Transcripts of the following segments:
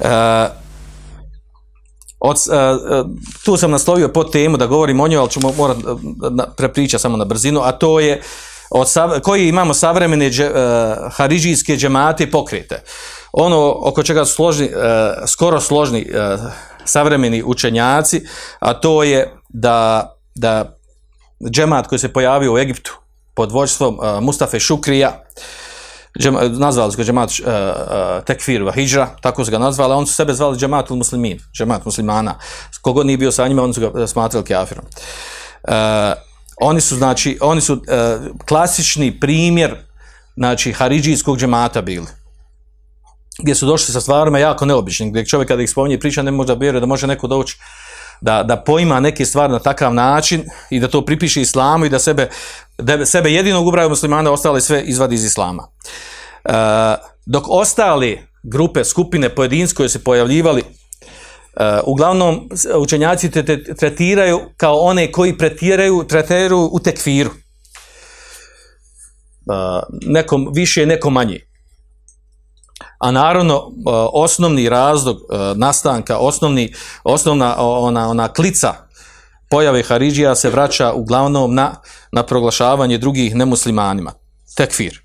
E, od, e, e, tu sam naslovio pod temu da govorim o njoj, ali ću mo- morat na- prepričati samo na brzinu, a to je od sav- koji imamo savremene dže, e, haridžijske džemate pokrete. Ono oko čega su složni, skoro složni savremeni učenjaci, a to je da, da džemat koji se pojavio u Egiptu pod vođstvom e, Mustafe Šukrija, džema, nazvali su ga džemat uh, uh, tekfir wa hijra, tako su ga nazvali, a oni su sebe zvali džematul muslimin, džemat muslimana. Kogod nije bio sa njima, oni su ga smatrali kafirom. Uh, oni su, znači, oni su uh, klasični primjer, znači, haridžijskog džemata bili gdje su došli sa stvarima jako neobičnim, gdje čovjek kada ih spominje priča ne može da vjeruje da može neko doći da, da poima neke stvari na takav način i da to pripiše islamu i da sebe, da sebe jedinog ubraju muslimana, ostale sve izvadi iz islama. E, dok ostali grupe, skupine, pojedinci koji se pojavljivali, e, uglavnom učenjaci te, te tretiraju kao one koji pretiraju, tretiraju u tekfiru. E, nekom više, nekom manje. A naravno, e, osnovni razlog e, nastanka, osnovni, osnovna ona, ona klica pojave Haridžija se vraća uglavnom na, na proglašavanje drugih nemuslimanima. Tekfir.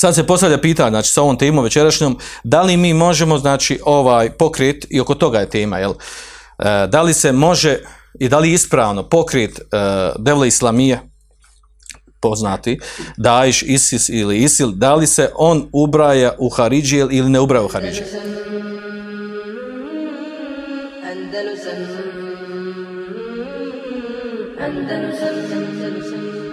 Sad se postavlja pitanje, znači sa ovom temom večerašnjom, da li mi možemo, znači, ovaj pokret, i oko toga je tema, jel? E, da li se može i da li ispravno pokret e, Devle Islamije, poznati, Daesh, ISIS ili ISIL, da li se on ubraja u Haridžije ili ne ubraja u Haridžije? Andalusam. Andalusam. Andalusam